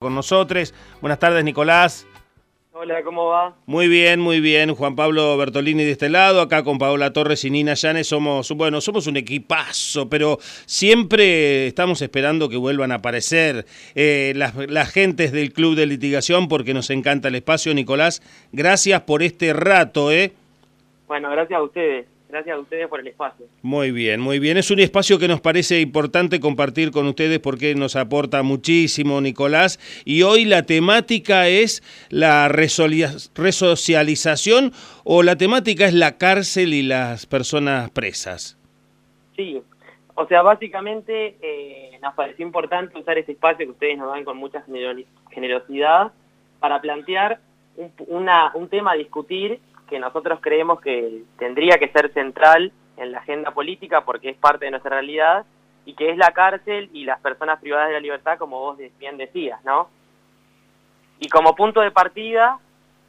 con nosotros. Buenas tardes, Nicolás. Hola, ¿cómo va? Muy bien, muy bien. Juan Pablo Bertolini de este lado, acá con Paola Torres y Nina Llanes somos, bueno, somos un equipazo, pero siempre estamos esperando que vuelvan a aparecer eh, las, las gentes del Club de Litigación porque nos encanta el espacio. Nicolás, gracias por este rato, ¿eh? Bueno, gracias a ustedes. Gracias a ustedes por el espacio. Muy bien, muy bien. Es un espacio que nos parece importante compartir con ustedes porque nos aporta muchísimo, Nicolás. Y hoy la temática es la resocialización o la temática es la cárcel y las personas presas. Sí, o sea, básicamente eh, nos pareció importante usar este espacio que ustedes nos dan con mucha generosidad para plantear un, una, un tema a discutir que nosotros creemos que tendría que ser central en la agenda política porque es parte de nuestra realidad y que es la cárcel y las personas privadas de la libertad, como vos bien decías, ¿no? Y como punto de partida,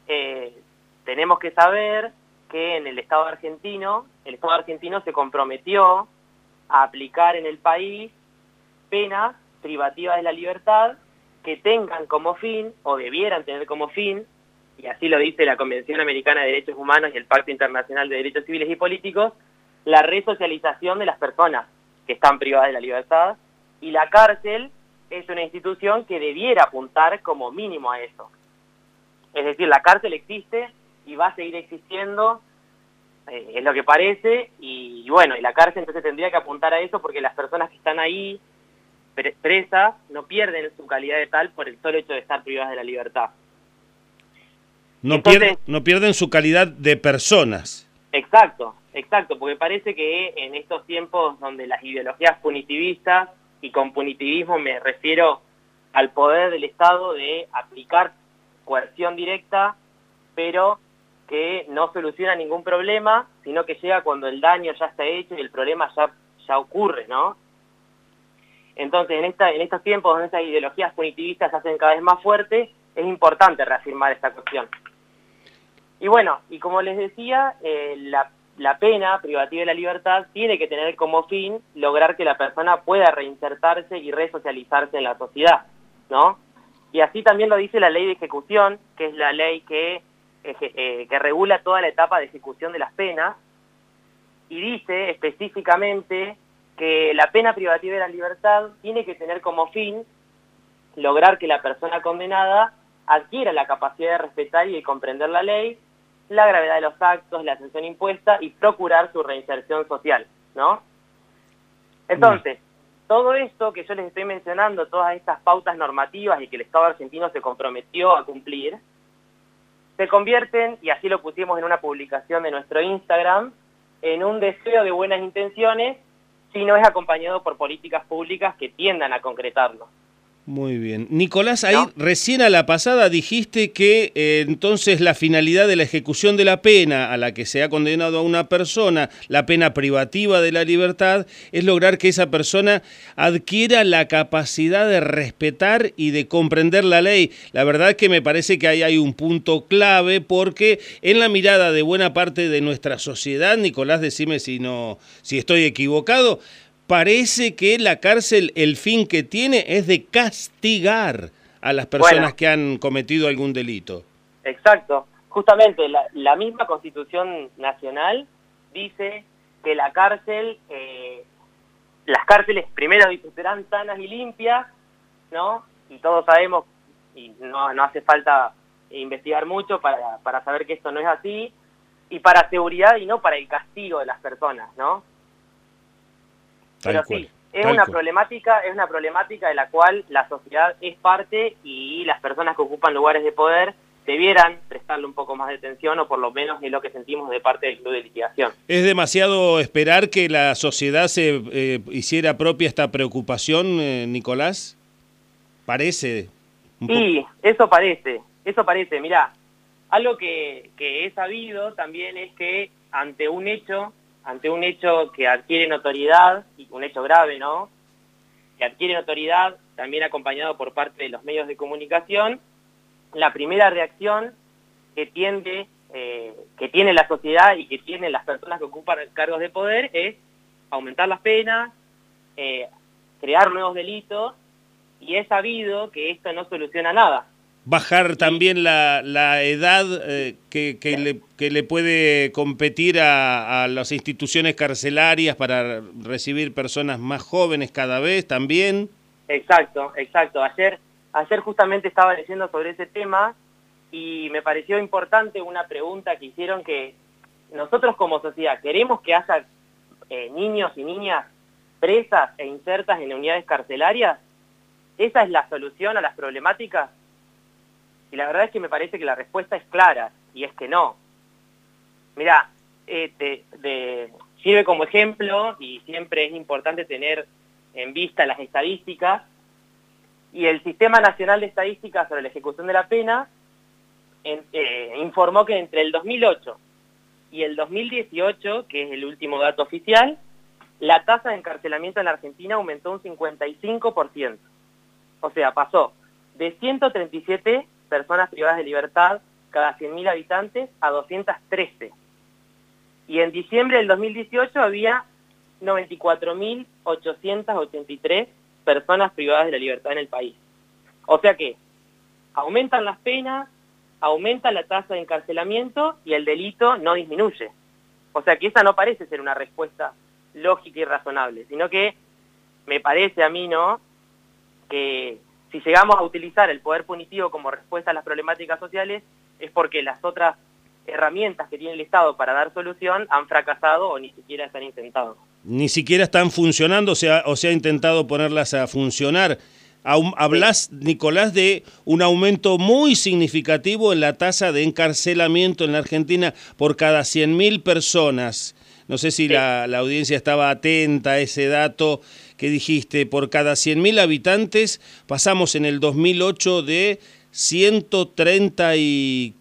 eh, tenemos que saber que en el Estado argentino, el Estado argentino se comprometió a aplicar en el país penas privativas de la libertad que tengan como fin, o debieran tener como fin, y así lo dice la Convención Americana de Derechos Humanos y el Pacto Internacional de Derechos Civiles y Políticos, la resocialización de las personas que están privadas de la libertad y la cárcel es una institución que debiera apuntar como mínimo a eso. Es decir, la cárcel existe y va a seguir existiendo, eh, es lo que parece, y, y, bueno, y la cárcel entonces tendría que apuntar a eso porque las personas que están ahí presas no pierden su calidad de tal por el solo hecho de estar privadas de la libertad. No, Entonces, no pierden su calidad de personas. Exacto, exacto, porque parece que en estos tiempos donde las ideologías punitivistas, y con punitivismo me refiero al poder del Estado de aplicar coerción directa, pero que no soluciona ningún problema, sino que llega cuando el daño ya está hecho y el problema ya, ya ocurre, ¿no? Entonces, en, esta, en estos tiempos donde esas ideologías punitivistas se hacen cada vez más fuertes, es importante reafirmar esta cuestión. Y bueno, y como les decía, eh, la, pena privativa de la libertad tiene que tener como fin lograr que la persona pueda reinsertarse y resocializarse en la sociedad, ¿no? Y así también lo dice la ley de ejecución, que es la ley que, eh, que regula toda la etapa de ejecución de las penas, y dice específicamente que la pena privativa de la libertad tiene que tener como fin lograr que la persona condenada adquiera la capacidad de respetar y de comprender la ley la gravedad de los actos, la sanción impuesta y procurar su reinserción social, ¿no? Entonces, todo esto que yo les estoy mencionando, todas estas pautas normativas y que el Estado argentino se comprometió a cumplir, se convierten, y así lo pusimos en una publicación de nuestro Instagram, en un deseo de buenas intenciones si no es acompañado por políticas públicas que tiendan a concretarlo. Muy bien. Nicolás, ahí recién a la pasada dijiste que eh, entonces la finalidad de la ejecución de la pena a la que se ha condenado a una persona, la pena privativa de la libertad, es lograr que esa persona adquiera la capacidad de respetar y de comprender la ley. La verdad es que me parece que ahí hay un punto clave porque en la mirada de buena parte de nuestra sociedad, Nicolás, decime si no, si estoy equivocado, parece que la cárcel el fin que tiene es de castigar a las personas que han cometido algún delito. Exacto. Justamente la, misma Constitución Nacional dice que la cárcel, eh, las cárceles primero serán sanas y limpias, ¿no? Y todos sabemos, y no, no hace falta investigar mucho para, para saber que esto no es así, y para seguridad y no para el castigo de las personas, ¿no? Pero sí, es una problemática, es una problemática de la cual la sociedad es parte y las personas que ocupan lugares de poder debieran prestarle un poco más de atención o por lo menos es lo que sentimos de parte del Club de Litigación. ¿Es demasiado esperar que la sociedad se eh, hiciera propia esta preocupación, eh, Nicolás? Parece. Sí, eso parece, eso parece. Mirá, algo que, que he sabido también es que ante un hecho ante un hecho que adquiere notoriedad, un hecho grave, ¿no? Que adquiere notoriedad, también acompañado por parte de los medios de comunicación, la primera reacción que tiende, eh, que tiene la sociedad y que tienen las personas que ocupan cargos de poder es aumentar las penas, eh, crear nuevos delitos y he sabido que esto no soluciona nada. Bajar también la, la edad eh, que, que, le, que, le, puede competir a, a, las instituciones carcelarias para recibir personas más jóvenes cada vez también. Exacto, exacto. Ayer, ayer justamente estaba leyendo sobre ese tema y me pareció importante una pregunta que hicieron que nosotros como sociedad queremos que haya eh, niños y niñas presas e insertas en unidades carcelarias. ¿Esa es la solución a las problemáticas? Y la verdad es que me parece que la respuesta es clara, y es que no. Mira, eh, sirve como ejemplo, y siempre es importante tener en vista las estadísticas, y el Sistema Nacional de Estadísticas sobre la Ejecución de la Pena en, eh, informó que entre el 2008 y el 2018, que es el último dato oficial, la tasa de encarcelamiento en la Argentina aumentó un 55%. O sea, pasó de 137 personas privadas de libertad cada 100.000 habitantes a 213. Y en diciembre del 2018 había 94.883 personas privadas de la libertad en el país. O sea que aumentan las penas, aumenta la tasa de encarcelamiento y el delito no disminuye. O sea que esa no parece ser una respuesta lógica y razonable, sino que me parece a mí, ¿no?, que si llegamos a utilizar el poder punitivo como respuesta a las problemáticas sociales es porque las otras herramientas que tiene el Estado para dar solución han fracasado o ni siquiera están intentado. Ni siquiera están funcionando, o sea, o se ha intentado ponerlas a funcionar. Hablas, Nicolás, de un aumento muy significativo en la tasa de encarcelamiento en la Argentina por cada 100.000 personas. No sé si sí. la, la, audiencia estaba atenta a ese dato que dijiste. Por cada 100.000 habitantes pasamos en el 2008 de 130 y...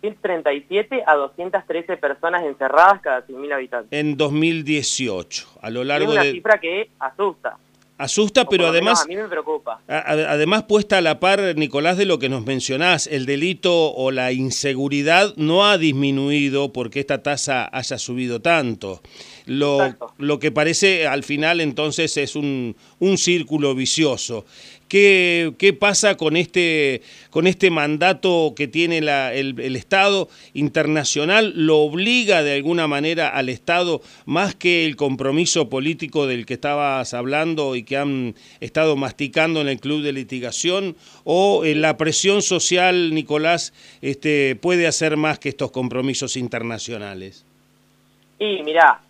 137 a 213 personas encerradas cada 100.000 habitantes. En 2018, a lo largo es una de... cifra que asusta. Asusta, pero además... A mí me preocupa. Además puesta a la par, Nicolás, de lo que nos mencionás, el delito o la inseguridad no ha disminuido porque esta tasa haya subido tanto. Lo, lo que parece al final entonces es un, un círculo vicioso. ¿Qué, ¿Qué, pasa con este, con este mandato que tiene el, Estado internacional? ¿Lo obliga de alguna manera al Estado más que el compromiso político del que estabas hablando y que han estado masticando en el club de litigación? ¿O en la presión social, Nicolás, este, puede hacer más que estos compromisos internacionales? Y mira,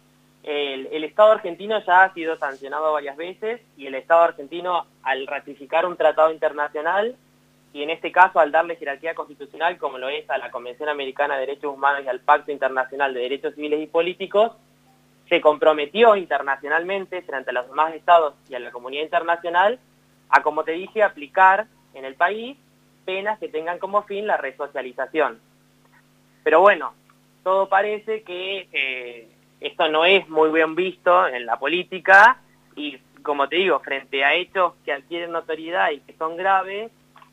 el, Estado argentino ya ha sido sancionado varias veces y el Estado argentino al ratificar un tratado internacional y en este caso al darle jerarquía constitucional como lo es a la Convención Americana de Derechos Humanos y al Pacto Internacional de Derechos Civiles y Políticos, se comprometió internacionalmente frente a los demás estados y a la comunidad internacional a, como te dije, aplicar en el país penas que tengan como fin la resocialización. Pero bueno, todo parece que... Eh, esto no es muy bien visto en la política y, como te digo, frente a hechos que adquieren notoriedad y que son graves,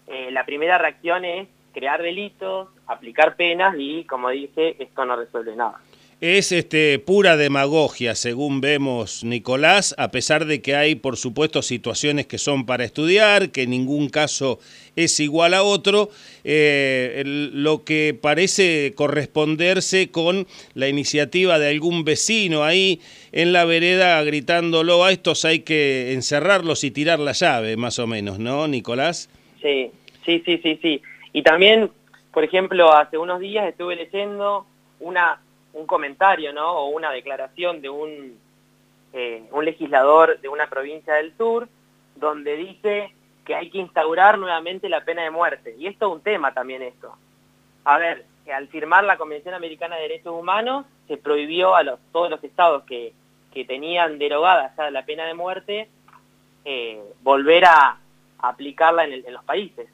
eh, la primera reacción es crear delitos, aplicar penas y, como dije, esto no resuelve nada. Es este, pura demagogia, según vemos, Nicolás, a pesar de que hay, por supuesto, situaciones que son para estudiar, que ningún caso es igual a otro, eh, lo que parece corresponderse con la iniciativa de algún vecino ahí en la vereda gritándolo a estos hay que encerrarlos y tirar la llave, más o menos, ¿no, Nicolás? Sí, sí, sí, sí, sí. Y también, por ejemplo, hace unos días estuve leyendo una un comentario, ¿no? O una declaración de un, eh, un legislador de una provincia del sur, donde dice que hay que instaurar nuevamente la pena de muerte. Y esto es un tema también esto. A ver, que al firmar la Convención Americana de Derechos Humanos, se prohibió a los, todos los estados que, que tenían derogada ya la pena de muerte, eh, volver a, a aplicarla en, el, en, los países.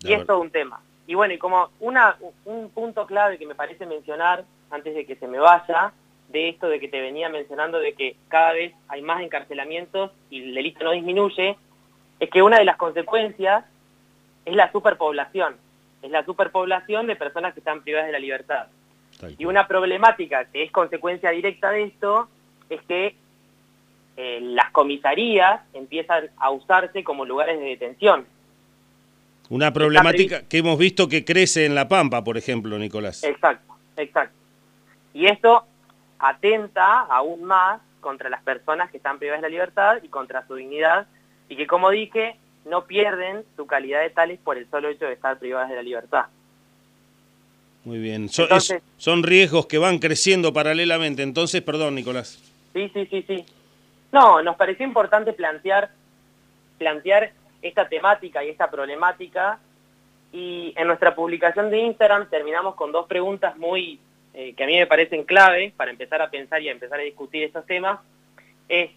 Y esto es un tema. Y bueno, y como una, un punto clave que me parece mencionar, antes de que se me vaya, de esto de que te venía mencionando de que cada vez hay más encarcelamientos y el delito no disminuye, es que una de las consecuencias es la superpoblación, es la superpoblación de personas que están privadas de la libertad. Y una problemática que es consecuencia directa de esto es que eh, las comisarías empiezan a usarse como lugares de detención. Una problemática que hemos visto que crece en La Pampa, por ejemplo, Nicolás. Exacto, exacto. Y esto atenta aún más contra las personas que están privadas de la libertad y contra su dignidad y que, como dije, no pierden su calidad de tales por el solo hecho de estar privadas de la libertad. Muy bien. son riesgos que van creciendo paralelamente. Entonces, perdón, Nicolás. Sí, sí, sí, sí. No, nos pareció importante plantear, plantear esta temática y esta problemática y en nuestra publicación de Instagram terminamos con dos preguntas muy eh, que a mí me parecen clave para empezar a pensar y a empezar a discutir estos temas. Es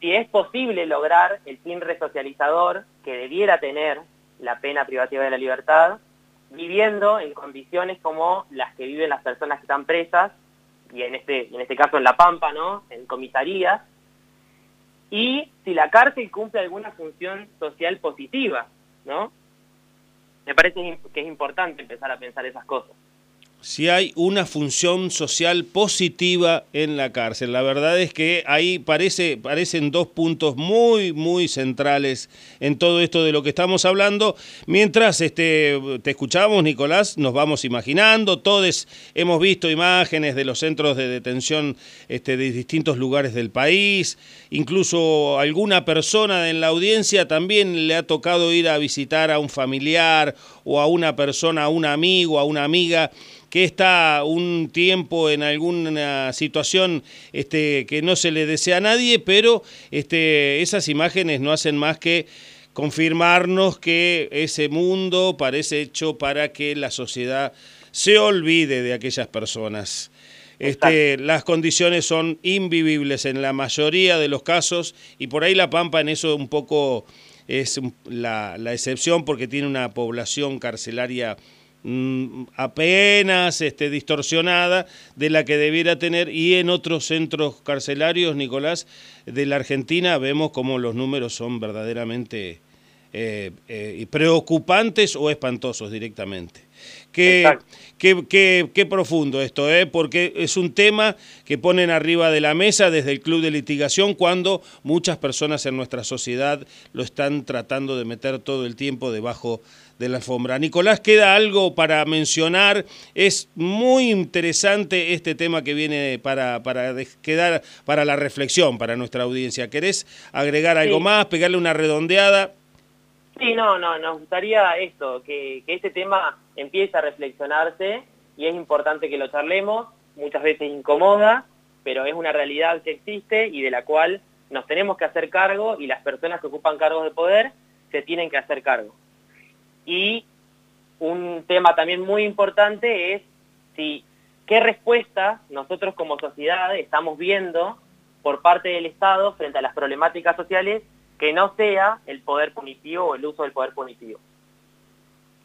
si es posible lograr el fin resocializador que debiera tener la pena privativa de la libertad, viviendo en condiciones como las que viven las personas que están presas, y en este, en este caso en La Pampa, ¿no? en comisarías, y si la cárcel cumple alguna función social positiva, ¿no? Me parece que es importante empezar a pensar esas cosas si hay una función social positiva en la cárcel. La verdad es que ahí parece, parecen dos puntos muy, muy centrales en todo esto de lo que estamos hablando. Mientras este, te escuchamos, Nicolás, nos vamos imaginando, todos hemos visto imágenes de los centros de detención este, de distintos lugares del país, incluso alguna persona en la audiencia también le ha tocado ir a visitar a un familiar o a una persona, a un amigo, a una amiga que está un tiempo en alguna situación este, que no se le desea a nadie, pero este, esas imágenes no hacen más que confirmarnos que ese mundo parece hecho para que la sociedad se olvide de aquellas personas. Este, las condiciones son invivibles en la mayoría de los casos y por ahí La Pampa en eso un poco es la, la excepción porque tiene una población carcelaria Mm, apenas este, distorsionada de la que debiera tener. Y en otros centros carcelarios, Nicolás, de la Argentina vemos como los números son verdaderamente eh, eh, preocupantes o espantosos directamente. Qué, qué, qué, profundo esto, ¿eh? porque es un tema que ponen arriba de la mesa desde el Club de Litigación cuando muchas personas en nuestra sociedad lo están tratando de meter todo el tiempo debajo de la alfombra. Nicolás, queda algo para mencionar. Es muy interesante este tema que viene para, para quedar para la reflexión para nuestra audiencia. ¿Querés agregar algo más, pegarle una redondeada? Sí, no, no, nos gustaría esto, que, que este tema empiece a reflexionarse y es importante que lo charlemos, muchas veces incomoda, pero es una realidad que existe y de la cual nos tenemos que hacer cargo y las personas que ocupan cargos de poder se tienen que hacer cargo. Y un tema también muy importante es si qué respuesta nosotros como sociedad estamos viendo por parte del Estado frente a las problemáticas sociales que no sea el poder punitivo o el uso del poder punitivo.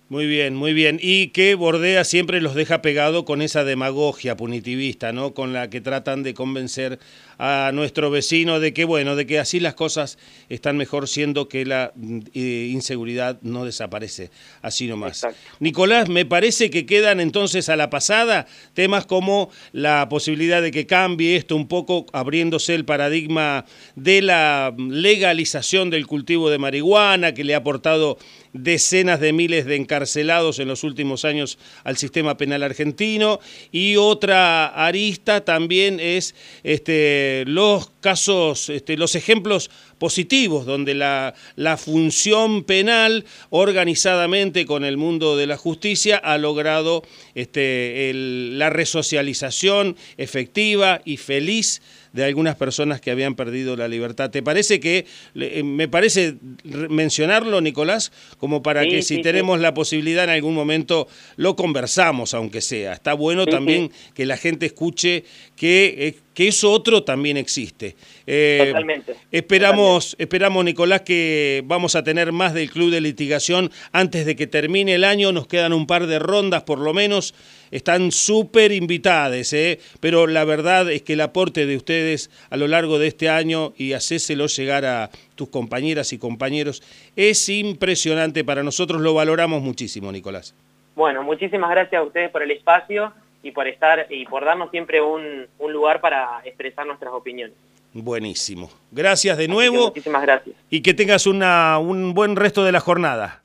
Muy bien, muy bien. Y que Bordea siempre los deja pegado con esa demagogia punitivista, ¿no? Con la que tratan de convencer a nuestro vecino de que, bueno, de que así las cosas están mejor siendo que la eh, inseguridad no desaparece, así nomás. Nicolás, me parece que quedan entonces a la pasada temas como la posibilidad de que cambie esto un poco, abriéndose el paradigma de la legalización del cultivo de marihuana, que le ha aportado decenas de miles de encarcelados en los últimos años al sistema penal argentino y otra arista también es este, los casos, este, los ejemplos positivos, donde la, la, función penal organizadamente con el mundo de la justicia ha logrado este, la resocialización efectiva y feliz de algunas personas que habían perdido la libertad. ¿Te parece que, eh, me parece mencionarlo, Nicolás, como para que si tenemos la posibilidad en algún momento lo conversamos, aunque sea? Está bueno también que la gente escuche que, eh, que eso otro también existe. Eh, Totalmente. Esperamos, esperamos, Nicolás, que vamos a tener más del Club de Litigación antes de que termine el año. Nos quedan un par de rondas por lo menos. Están súper invitadas, ¿eh? pero la verdad es que el aporte de ustedes a lo largo de este año y hacéselo llegar a tus compañeras y compañeros es impresionante. Para nosotros lo valoramos muchísimo, Nicolás. Bueno, muchísimas gracias a ustedes por el espacio y por estar y por darnos siempre un, un lugar para expresar nuestras opiniones. Buenísimo. Gracias de nuevo. muchísimas gracias. Y que tengas una, un buen resto de la jornada.